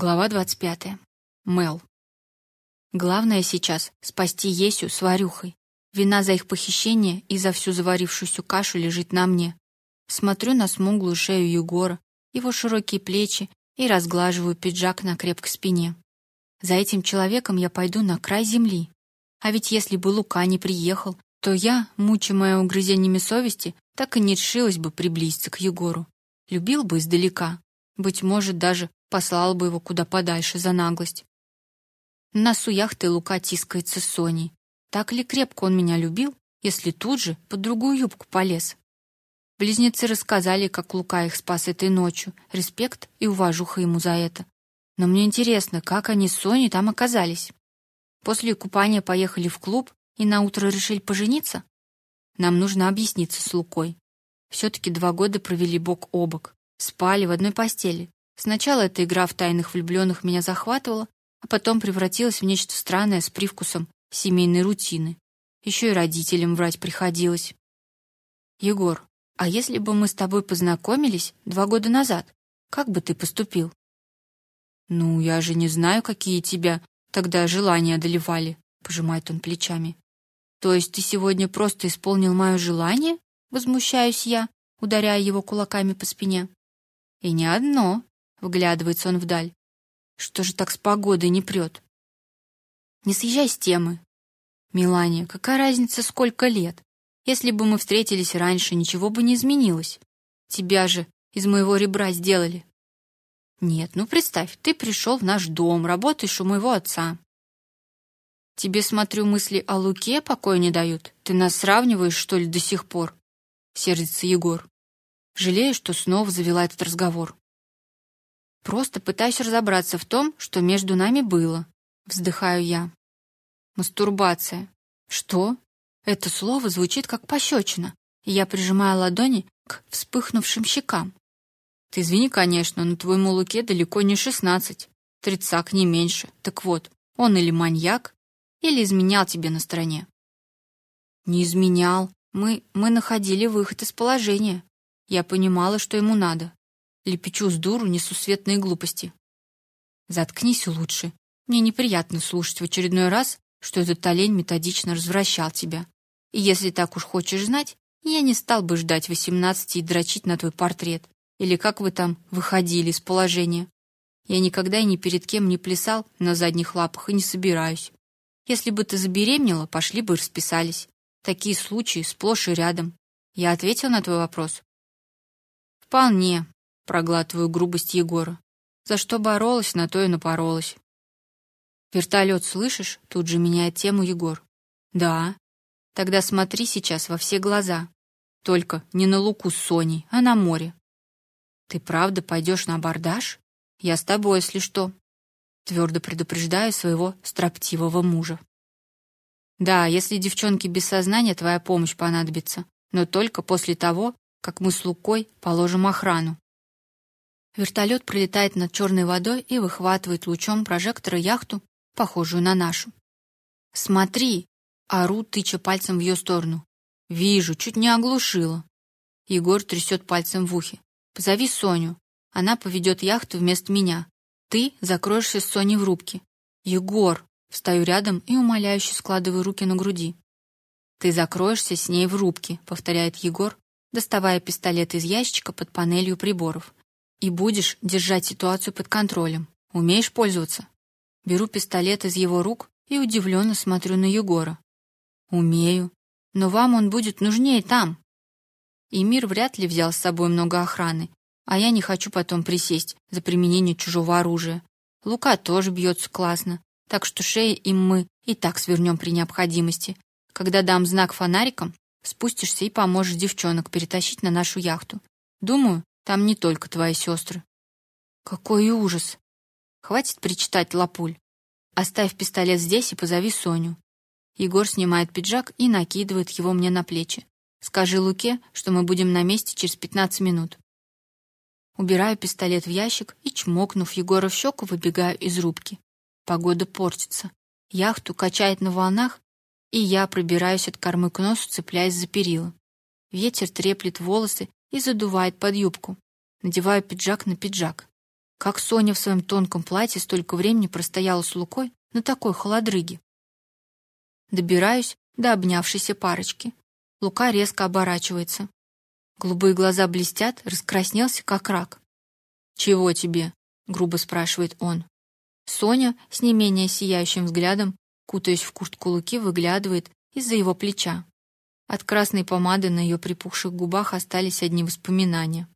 Глава 25. Мел. Главное сейчас спасти Есю с Варюхой. Вина за их похищение и за всю заварившуюся кашу лежит на мне. Смотрю на смуглую шею Егора, его широкие плечи и разглаживаю пиджак на крепкой спине. За этим человеком я пойду на край земли. А ведь если бы Лука не приехал, то я, мучимая угрызениями совести, так и не решилась бы приблизиться к Егору. Любил бы издалека, быть может, даже послал бы его куда подальше за наглость. На носу яхты Лука тискается с Соней. Так ли крепко он меня любил, если тут же под другую юбку полез? Близнецы рассказали, как Лука их спас этой ночью. Респект и уважуха ему за это. Но мне интересно, как они с Соней там оказались. После купания поехали в клуб и на утро решили пожениться. Нам нужно объясниться с Лукой. все таки два года провели бок о бок, спали в одной постели. Сначала эта игра в тайных влюбленных меня захватывала, а потом превратилась в нечто странное с привкусом семейной рутины. Еще и родителям врать приходилось. Егор, а если бы мы с тобой познакомились два года назад, как бы ты поступил? Ну, я же не знаю, какие тебя тогда желания одолевали, пожимает он плечами. То есть ты сегодня просто исполнил мое желание? возмущаюсь я, ударяя его кулаками по спине. И не одно, Вглядывается он вдаль. Что же так с погодой не прет? Не съезжай с темы. Милания, какая разница, сколько лет? Если бы мы встретились раньше, ничего бы не изменилось. Тебя же из моего ребра сделали. Нет, ну представь, ты пришел в наш дом, работаешь у моего отца. Тебе, смотрю, мысли о Луке покоя не дают. Ты нас сравниваешь, что ли, до сих пор? Сердится Егор. Жалею, что снова завела этот разговор. Просто пытаюсь разобраться в том, что между нами было. Вздыхаю я. Мастурбация. Что? Это слово звучит как пощечина, я прижимаю ладони к вспыхнувшим щекам. Ты извини, конечно, но твоему Луке далеко не шестнадцать. Тридцак не меньше. Так вот, он или маньяк, или изменял тебе на стороне. Не изменял. Мы мы находили выход из положения. Я понимала, что ему надо. Лепечу с дуру несусветные глупости. Заткнись лучше. Мне неприятно слушать в очередной раз, что этот олень методично развращал тебя. И если так уж хочешь знать, я не стал бы ждать восемнадцати и дрочить на твой портрет. Или как вы там выходили из положения. Я никогда и ни перед кем не плясал на задних лапах и не собираюсь. Если бы ты забеременела, пошли бы и расписались. Такие случаи сплошь и рядом. Я ответил на твой вопрос. Вполне, проглатываю грубость Егора. За что боролась, на то и напоролась. Вертолет слышишь? Тут же меняет тему Егор. Да. Тогда смотри сейчас во все глаза. Только не на луку с Соней, а на море. Ты правда пойдешь на абордаж? Я с тобой, если что. Твердо предупреждаю своего строптивого мужа. Да, если девчонке без сознания твоя помощь понадобится, но только после того, как мы с Лукой положим охрану. Вертолет пролетает над черной водой и выхватывает лучом прожектора яхту, похожую на нашу. Смотри, ору, тыча пальцем в ее сторону. Вижу, чуть не оглушила. Егор трясет пальцем в ухе. Позови Соню. Она поведет яхту вместо меня. Ты закроешься с Соней в рубке. Егор, встаю рядом и умоляюще складываю руки на груди. Ты закроешься с ней в рубке, повторяет Егор, доставая пистолет из ящика под панелью приборов и будешь держать ситуацию под контролем. Умеешь пользоваться? Беру пистолет из его рук и удивленно смотрю на Егора. Умею, но вам он будет нужнее там. И мир вряд ли взял с собой много охраны, а я не хочу потом присесть за применение чужого оружия. Лука тоже бьется классно, так что шеи им мы и так свернем при необходимости. Когда дам знак фонариком, спустишься и поможешь девчонок перетащить на нашу яхту. Думаю, там не только твои сестры. Какой ужас. Хватит причитать, лапуль. Оставь пистолет здесь и позови Соню. Егор снимает пиджак и накидывает его мне на плечи. Скажи Луке, что мы будем на месте через пятнадцать минут. Убираю пистолет в ящик и чмокнув Егора в щеку, выбегаю из рубки. Погода портится. Яхту качает на волнах, и я пробираюсь от кормы к носу, цепляясь за перила. Ветер треплет волосы и задувает под юбку. Надеваю пиджак на пиджак. Как Соня в своем тонком платье столько времени простояла с Лукой на такой холодрыге. Добираюсь до обнявшейся парочки. Лука резко оборачивается. Голубые глаза блестят, раскраснелся как рак. "Чего тебе?" грубо спрашивает он. Соня с не менее сияющим взглядом, кутаясь в куртку Луки, выглядывает из-за его плеча. От красной помады на ее припухших губах остались одни воспоминания.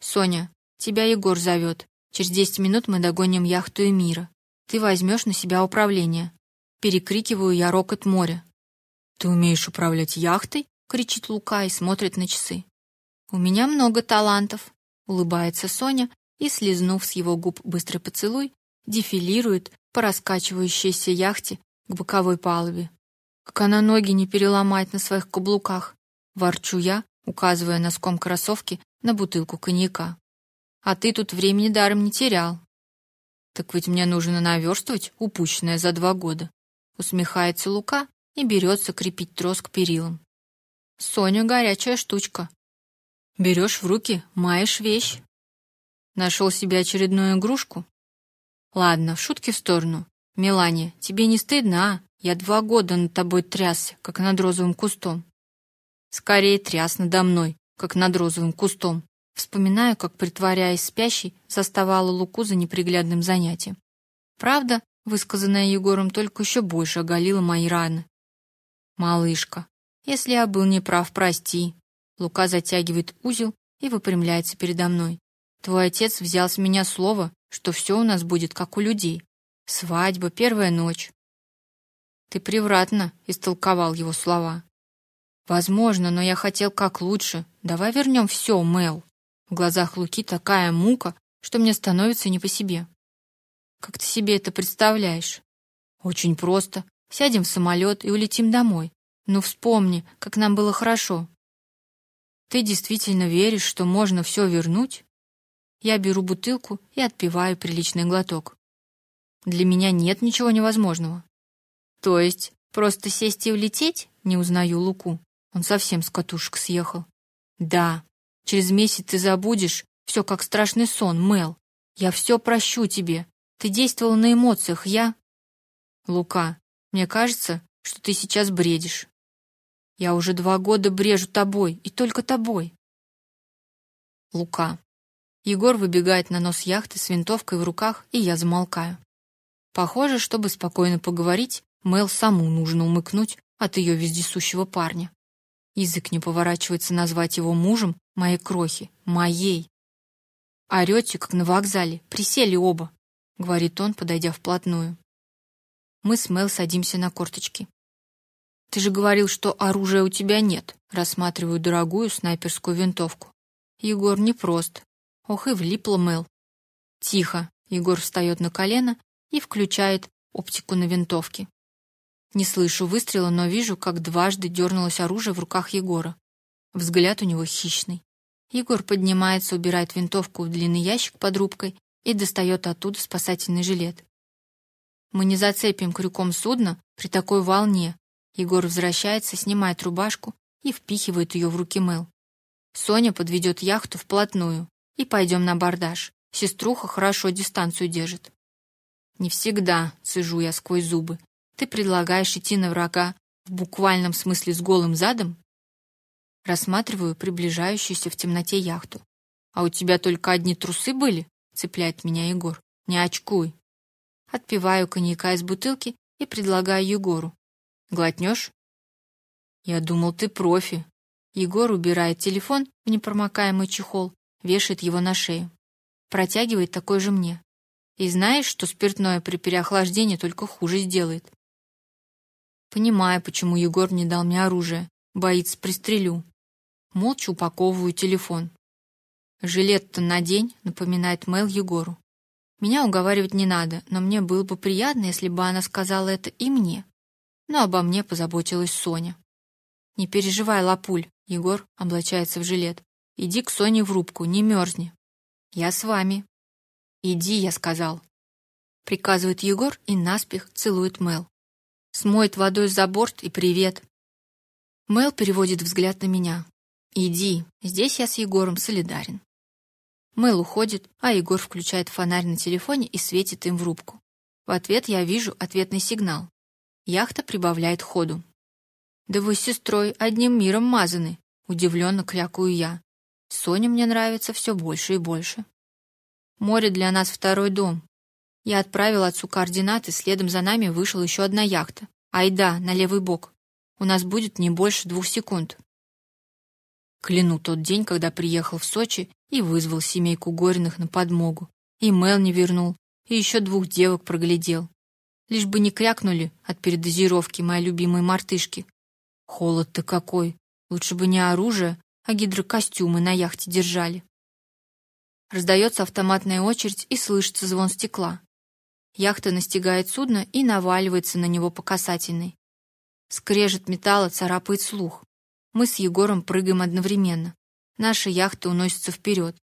Соня, тебя Егор зовет. Через десять минут мы догоним яхту Эмира. Ты возьмешь на себя управление. Перекрикиваю я рокот моря. Ты умеешь управлять яхтой? кричит Лука и смотрит на часы. У меня много талантов, улыбается Соня и слезнув с его губ быстрый поцелуй, дефилирует по раскачивающейся яхте к боковой палубе. Как она ноги не переломает на своих каблуках, ворчу я, указывая носком кроссовки на бутылку коньяка. А ты тут времени даром не терял. Так ведь мне нужно наверстывать упущенное за два года. Усмехается Лука и берется крепить трос к перилам. Соня горячая штучка. Берешь в руки, маешь вещь. Нашел себе очередную игрушку? Ладно, шутки в сторону. Мелания, тебе не стыдно, а? Я два года над тобой трясся, как над розовым кустом. Скорее тряс надо мной, как над розовым кустом. Вспоминаю, как притворяясь спящей, заставала Луку за неприглядным занятием. Правда, высказанное Егором только еще больше оголило мои раны. Малышка, если я был неправ, прости. Лука затягивает узел и выпрямляется передо мной. Твой отец взял с меня слово, что все у нас будет как у людей. Свадьба, первая ночь. Ты превратно истолковал его слова. Возможно, но я хотел как лучше. Давай вернем все, Мэл. В глазах Луки такая мука, что мне становится не по себе. Как ты себе это представляешь? Очень просто. Сядем в самолет и улетим домой. Ну вспомни, как нам было хорошо. Ты действительно веришь, что можно все вернуть? Я беру бутылку и отпиваю приличный глоток. Для меня нет ничего невозможного. То есть просто сесть и улететь? Не узнаю Луку. Он совсем с катушек съехал. Да. Через месяц ты забудешь все как страшный сон, Мэл. Я все прощу тебе. Ты действовал на эмоциях, я Лука, мне кажется, что ты сейчас бредишь. Я уже два года брежу тобой, и только тобой. Лука. Егор выбегает на нос яхты с винтовкой в руках, и я замолкаю. Похоже, чтобы спокойно поговорить, Мэл саму нужно умыкнуть от ее вездесущего парня. Язык не поворачивается назвать его мужем моей крохи, моей. Орете, как на вокзале, присели оба, говорит он, подойдя вплотную. Мы с Мэл садимся на корточки. Ты же говорил, что оружия у тебя нет. Рассматриваю дорогую снайперскую винтовку. Егор не прост. Ох и влипла Мэл. Тихо. Егор встает на колено и включает оптику на винтовке. Не слышу выстрела, но вижу, как дважды дернулось оружие в руках Егора. Взгляд у него хищный. Егор поднимается, убирает винтовку в длинный ящик под рубкой и достает оттуда спасательный жилет. Мы не зацепим крюком судно при такой волне. Егор возвращается, снимает рубашку и впихивает ее в руки Мэл. Соня подведет яхту вплотную и пойдем на абордаж. Сеструха хорошо дистанцию держит. Не всегда, цежу я сквозь зубы. Ты предлагаешь идти на врага в буквальном смысле с голым задом? Рассматриваю приближающуюся в темноте яхту. А у тебя только одни трусы были? цепляет меня Егор. Не очкуй. Отпиваю коньяка из бутылки и предлагаю Егору. Глотнешь? Я думал, ты профи. Егор убирает телефон в непромокаемый чехол вешает его на шею. Протягивает такой же мне. И знаешь, что спиртное при переохлаждении только хуже сделает. Понимаю, почему Егор не дал мне оружие. Боится, пристрелю. Молча упаковываю телефон. Жилет-то надень, напоминает Мэл Егору. Меня уговаривать не надо, но мне было бы приятно, если бы она сказала это и мне. Но обо мне позаботилась Соня. Не переживай, лапуль, Егор облачается в жилет. Иди к Соне в рубку, не мерзни. Я с вами. Иди, я сказал. Приказывает Егор и наспех целует Мэл. Смоет водой за борт и привет. Мэл переводит взгляд на меня. Иди, здесь я с Егором солидарен. Мэл уходит, а Егор включает фонарь на телефоне и светит им в рубку. В ответ я вижу ответный сигнал. Яхта прибавляет ходу. Да вы с сестрой одним миром мазаны, удивленно крякую я. Соня мне нравится все больше и больше. Море для нас второй дом. Я отправил отцу координаты, следом за нами вышла еще одна яхта. Айда, на левый бок. У нас будет не больше двух секунд. Кляну тот день, когда приехал в Сочи и вызвал семейку Гориных на подмогу. И Мел не вернул, и еще двух девок проглядел. Лишь бы не крякнули от передозировки мои любимые мартышки. Холод-то какой! Лучше бы не оружие, а гидрокостюмы на яхте держали. Раздается автоматная очередь и слышится звон стекла. Яхта настигает судно и наваливается на него по касательной. Скрежет металла царапает слух. Мы с Егором прыгаем одновременно. Наша яхта уносится вперед.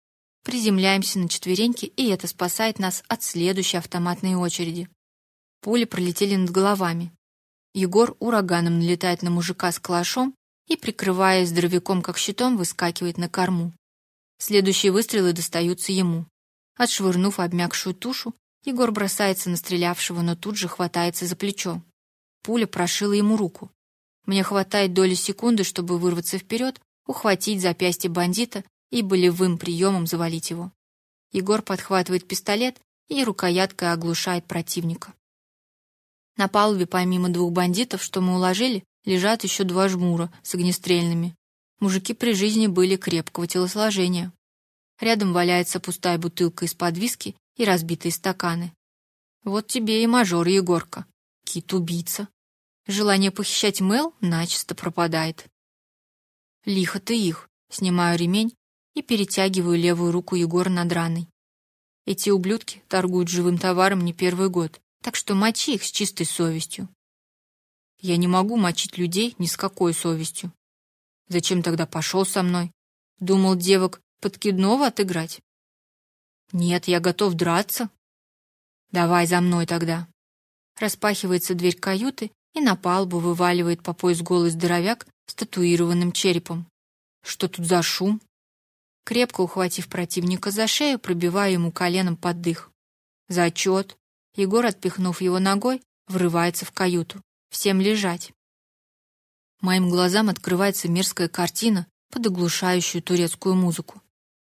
Приземляемся на четвереньки, и это спасает нас от следующей автоматной очереди. Пули пролетели над головами. Егор ураганом налетает на мужика с калашом и, прикрываясь здоровяком как щитом, выскакивает на корму. Следующие выстрелы достаются ему. Отшвырнув обмякшую тушу, Егор бросается на стрелявшего, но тут же хватается за плечо. Пуля прошила ему руку. Мне хватает доли секунды, чтобы вырваться вперед, ухватить запястье бандита и болевым приемом завалить его. Егор подхватывает пистолет и рукояткой оглушает противника. На палубе помимо двух бандитов, что мы уложили, лежат еще два жмура с огнестрельными. Мужики при жизни были крепкого телосложения. Рядом валяется пустая бутылка из-под виски и разбитые стаканы. Вот тебе и мажор Егорка, кит-убийца. Желание похищать Мел начисто пропадает. Лихо ты их. Снимаю ремень и перетягиваю левую руку Егора над раной. Эти ублюдки торгуют живым товаром не первый год, так что мочи их с чистой совестью. Я не могу мочить людей ни с какой совестью. Зачем тогда пошел со мной? Думал девок подкидного отыграть? Нет, я готов драться. Давай за мной тогда. Распахивается дверь каюты, и на палубу вываливает по пояс голый здоровяк с татуированным черепом. Что тут за шум? Крепко ухватив противника за шею, пробиваю ему коленом под дых. Зачет. Егор, отпихнув его ногой, врывается в каюту. Всем лежать. Моим глазам открывается мерзкая картина под оглушающую турецкую музыку.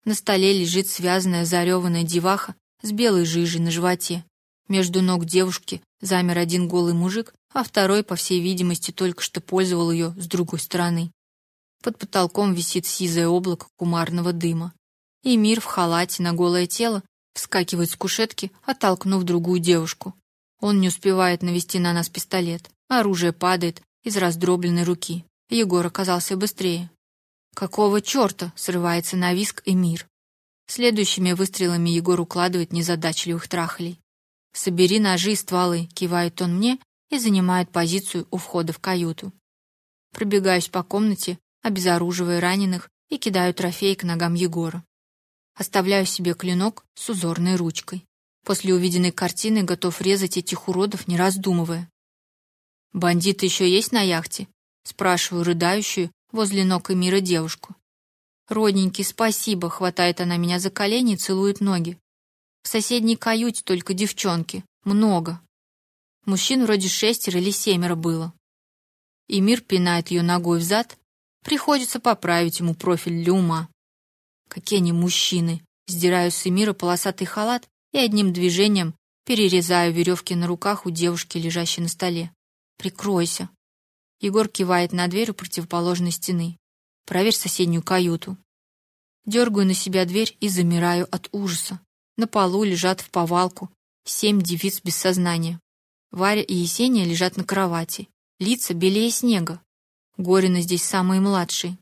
На столе лежит связанная зареванная деваха с белой жижей на животе. Между ног девушки замер один голый мужик, а второй, по всей видимости, только что пользовал ее с другой стороны. Под потолком висит сизое облако кумарного дыма. И мир в халате на голое тело вскакивает с кушетки, оттолкнув другую девушку. Он не успевает навести на нас пистолет. Оружие падает из раздробленной руки. Егор оказался быстрее. Какого чёрта срывается на виск и мир. Следующими выстрелами Егор укладывает незадачливых трахалей. Собери ножи и стволы, кивает он мне и занимает позицию у входа в каюту. Пробегаюсь по комнате, обезоруживая раненых и кидаю трофеи к ногам Егора. Оставляю себе клинок с узорной ручкой. После увиденной картины готов резать этих уродов, не раздумывая. Бандиты еще есть на яхте? спрашиваю рыдающую возле ног Эмира девушку. Родненький, спасибо, хватает она меня за колени и целует ноги. В соседней каюте только девчонки, много. Мужчин вроде шестеро или семеро было. Эмир пинает ее ногой в зад, приходится поправить ему профиль для ума. Какие они мужчины! Сдираю с Эмира полосатый халат и одним движением перерезаю веревки на руках у девушки, лежащей на столе. Прикройся. Егор кивает на дверь у противоположной стены. Проверь соседнюю каюту. Дергаю на себя дверь и замираю от ужаса. На полу лежат в повалку семь девиц без сознания. Варя и Есения лежат на кровати, лица белее снега. Горины здесь самые младшие.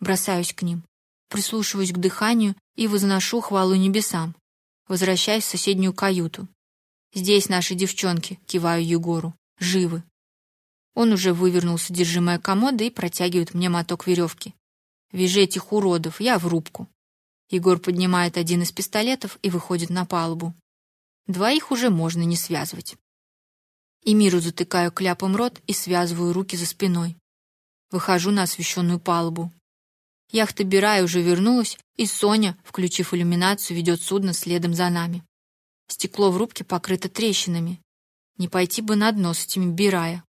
Бросаюсь к ним, прислушиваюсь к дыханию и возношу хвалу небесам. Возвращаюсь в соседнюю каюту. Здесь наши девчонки, киваю Егору, живы. Он уже вывернул содержимое комода и протягивает мне моток веревки. Вяжи этих уродов, я в рубку. Егор поднимает один из пистолетов и выходит на палубу. Двоих уже можно не связывать. И миру затыкаю кляпом рот и связываю руки за спиной. Выхожу на освещенную палубу. Яхта Бирая уже вернулась, и Соня, включив иллюминацию, ведет судно следом за нами. Стекло в рубке покрыто трещинами. Не пойти бы на дно с этими Бирая.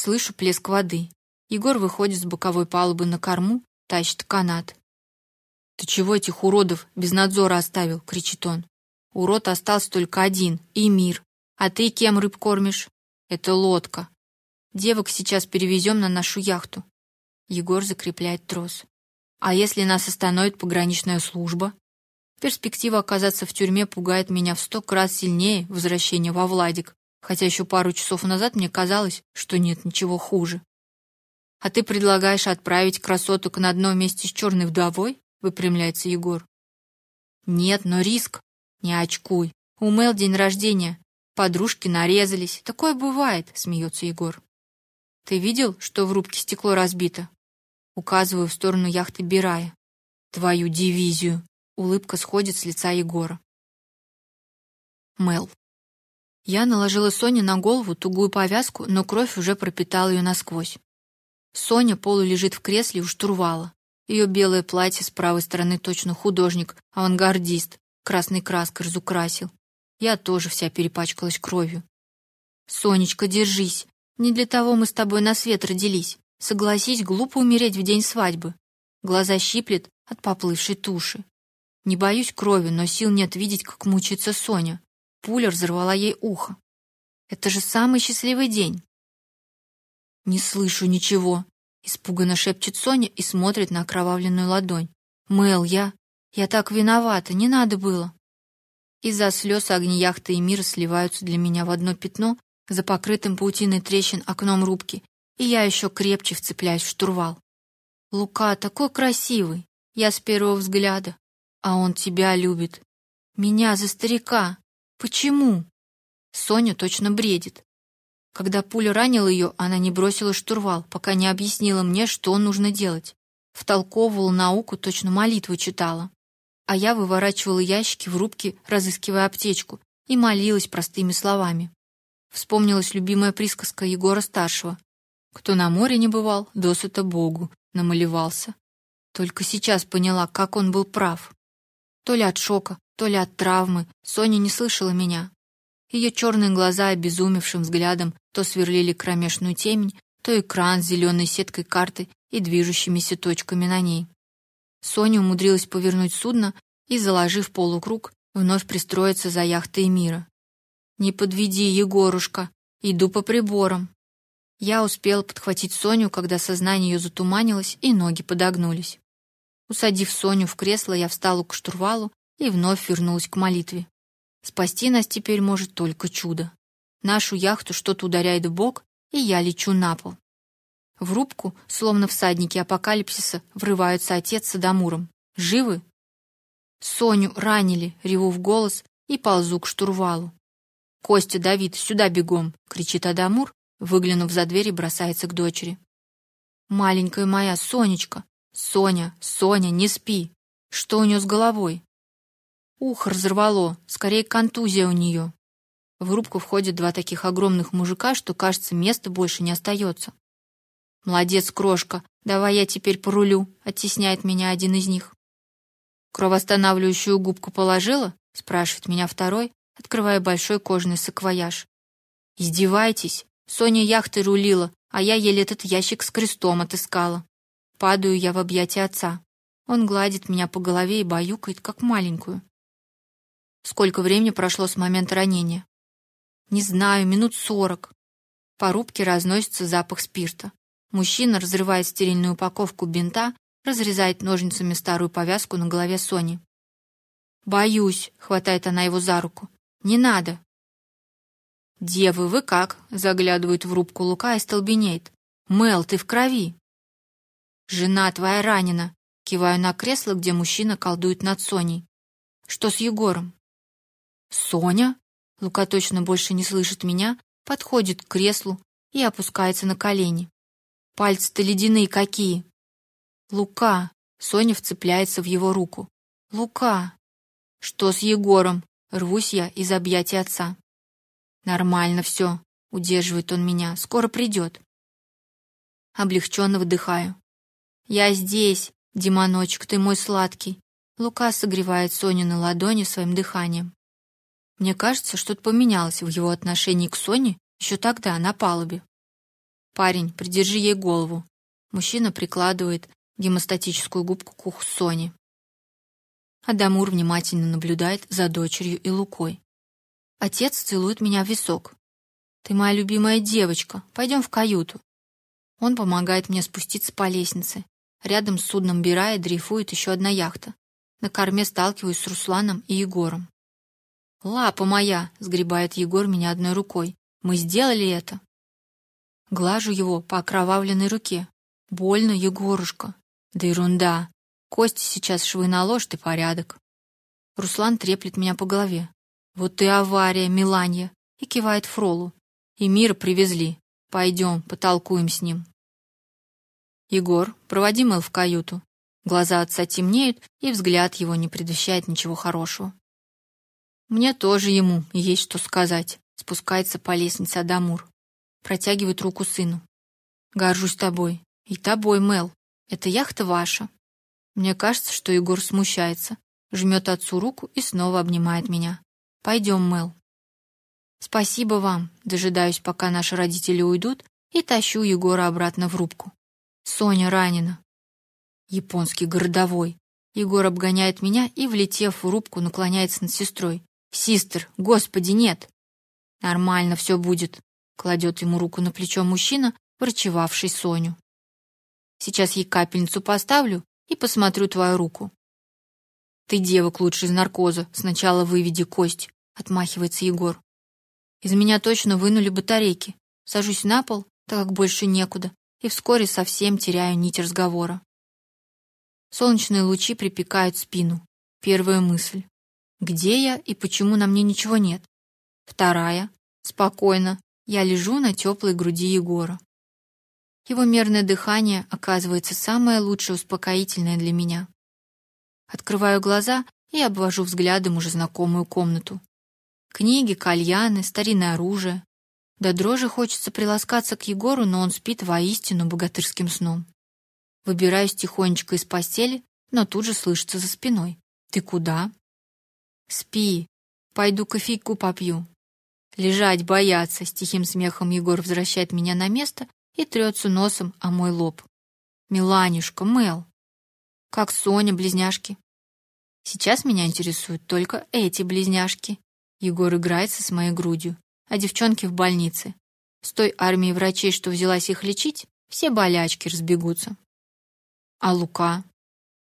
Слышу плеск воды. Егор выходит с боковой палубы на корму, тащит канат. Ты чего этих уродов без надзора оставил, кричит он. Урод остался только один, и мир. А ты кем рыб кормишь? Это лодка. Девок сейчас перевезем на нашу яхту. Егор закрепляет трос. А если нас остановит пограничная служба? Перспектива оказаться в тюрьме пугает меня в сто раз сильнее возвращения во Владик, хотя еще пару часов назад мне казалось, что нет ничего хуже. А ты предлагаешь отправить красоток на одно месте с черной вдовой? Выпрямляется Егор. Нет, но риск. Не очкуй. У Мэл день рождения. Подружки нарезались. Такое бывает, смеется Егор. Ты видел, что в рубке стекло разбито? Указываю в сторону яхты Бирая. Твою дивизию. Улыбка сходит с лица Егора. Мэл. Я наложила Соне на голову тугую повязку, но кровь уже пропитала ее насквозь. Соня полу лежит в кресле у штурвала. Ее белое платье с правой стороны точно художник, авангардист, красной краской разукрасил. Я тоже вся перепачкалась кровью. Сонечка, держись. Не для того мы с тобой на свет родились. Согласись, глупо умереть в день свадьбы. Глаза щиплет от поплывшей туши. Не боюсь крови, но сил нет видеть, как мучается Соня. Пуля разорвала ей ухо. Это же самый счастливый день. Не слышу ничего, испуганно шепчет Соня и смотрит на окровавленную ладонь. Мэл, я я так виновата, не надо было. Из-за слез огни яхты и мира сливаются для меня в одно пятно за покрытым паутиной трещин окном рубки, и я еще крепче вцепляюсь в штурвал. Лука такой красивый, я с первого взгляда, а он тебя любит. Меня за старика. Почему? Соня точно бредит. Когда пуля ранила ее, она не бросила штурвал, пока не объяснила мне, что нужно делать. Втолковывала науку, точно молитву читала. А я выворачивала ящики в рубке, разыскивая аптечку, и молилась простыми словами. Вспомнилась любимая присказка Егора старшего: кто на море не бывал, досыта Богу намалевался. Только сейчас поняла, как он был прав. То ли от шока, то ли от травмы Соня не слышала меня. Ее черные глаза обезумевшим взглядом то сверлили кромешную темень, то экран с зеленой сеткой карты и движущимися точками на ней. Соня умудрилась повернуть судно и, заложив полукруг, вновь пристроиться за яхтой мира. Не подведи, Егорушка, иду по приборам. Я успел подхватить Соню, когда сознание ее затуманилось и ноги подогнулись. Усадив Соню в кресло, я встала к штурвалу и вновь вернулась к молитве. Спасти нас теперь может только чудо. Нашу яхту что-то ударяет в бок, и я лечу на пол. В рубку, словно всадники апокалипсиса, врываются отец с Адамуром. Живы? Соню ранили, реву в голос и ползу к штурвалу. Костя, Давид, сюда бегом, кричит Адамур, выглянув за дверь и бросается к дочери. Маленькая моя Сонечка, Соня, Соня, не спи. Что у нее с головой? Ухо разорвало, скорее контузия у нее. В рубку входят два таких огромных мужика, что, кажется, места больше не остается. Молодец, крошка. Давай я теперь порулю, оттесняет меня один из них. Кровоостанавливающую губку положила? спрашивает меня второй, открывая большой кожаный саквояж. Издевайтесь. Соня яхтой рулила, а я еле этот ящик с крестом отыскала. Падаю я в объятия отца. Он гладит меня по голове и баюкает, как маленькую. Сколько времени прошло с момента ранения? Не знаю, минут сорок. По рубке разносится запах спирта. Мужчина разрывает стерильную упаковку бинта, разрезает ножницами старую повязку на голове Сони. Боюсь, хватает она его за руку. Не надо. Девы, вы как? Заглядывает в рубку Лука и столбенеет. Мел, ты в крови. Жена твоя ранена. Киваю на кресло, где мужчина колдует над Соней. Что с Егором? Соня? Лука точно больше не слышит меня, подходит к креслу и опускается на колени. Пальцы-то ледяные какие. Лука, Соня вцепляется в его руку. Лука. Что с Егором? Рвусь я из объятий отца. Нормально все, удерживает он меня. Скоро придет. Облегченно выдыхаю. Я здесь, Димоночек, ты мой сладкий. Лука согревает Соню на ладони своим дыханием. Мне кажется, что-то поменялось в его отношении к Соне еще тогда на палубе. Парень, придержи ей голову. Мужчина прикладывает гемостатическую губку к уху Сони. Адамур внимательно наблюдает за дочерью и Лукой. Отец целует меня в висок. Ты моя любимая девочка. Пойдем в каюту. Он помогает мне спуститься по лестнице. Рядом с судном Бирая дрейфует еще одна яхта. На корме сталкиваюсь с Русланом и Егором. Лапа моя, сгребает Егор меня одной рукой. Мы сделали это. Глажу его по окровавленной руке. Больно, Егорушка. Да ерунда. Кости сейчас швы наложат и порядок. Руслан треплет меня по голове. Вот ты авария, Миланья, и кивает Фролу. И мир привезли. Пойдем, потолкуем с ним. Егор, проводи Мэл в каюту. Глаза отца темнеют, и взгляд его не предвещает ничего хорошего. Мне тоже ему есть что сказать. Спускается по лестнице Адамур. Протягивает руку сыну. Горжусь тобой. И тобой, Мэл. Эта яхта ваша. Мне кажется, что Егор смущается, жмет отцу руку и снова обнимает меня. Пойдем, Мэл. Спасибо вам. Дожидаюсь, пока наши родители уйдут, и тащу Егора обратно в рубку. Соня ранена. Японский городовой. Егор обгоняет меня и, влетев в рубку, наклоняется над сестрой. Систер, господи, нет. Нормально все будет, кладет ему руку на плечо мужчина, врачевавший Соню. Сейчас ей капельницу поставлю и посмотрю твою руку. Ты девок лучше из наркоза, сначала выведи кость, отмахивается Егор. Из меня точно вынули батарейки. Сажусь на пол, так как больше некуда, и вскоре совсем теряю нить разговора. Солнечные лучи припекают спину. Первая мысль: где я и почему на мне ничего нет? Вторая. Спокойно. Я лежу на теплой груди Егора. Его мерное дыхание оказывается самое лучшее успокоительное для меня. Открываю глаза и обвожу взглядом уже знакомую комнату. Книги, кальяны, старинное оружие. До дрожи хочется приласкаться к Егору, но он спит воистину богатырским сном. Выбираюсь тихонечко из постели, но тут же слышится за спиной: "Ты куда?" Спи. Пойду кофейку попью. Лежать бояться, с тихим смехом Егор возвращает меня на место и трется носом о мой лоб. Миланюшка, Мэл. Как Соня, близняшки. Сейчас меня интересуют только эти близняшки. Егор играется с моей грудью, а девчонки в больнице. С той армией врачей, что взялась их лечить, все болячки разбегутся. А Лука,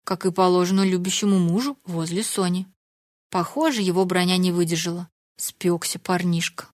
как и положено любящему мужу, возле Сони. Похоже, его броня не выдержала. Спекся парнишка.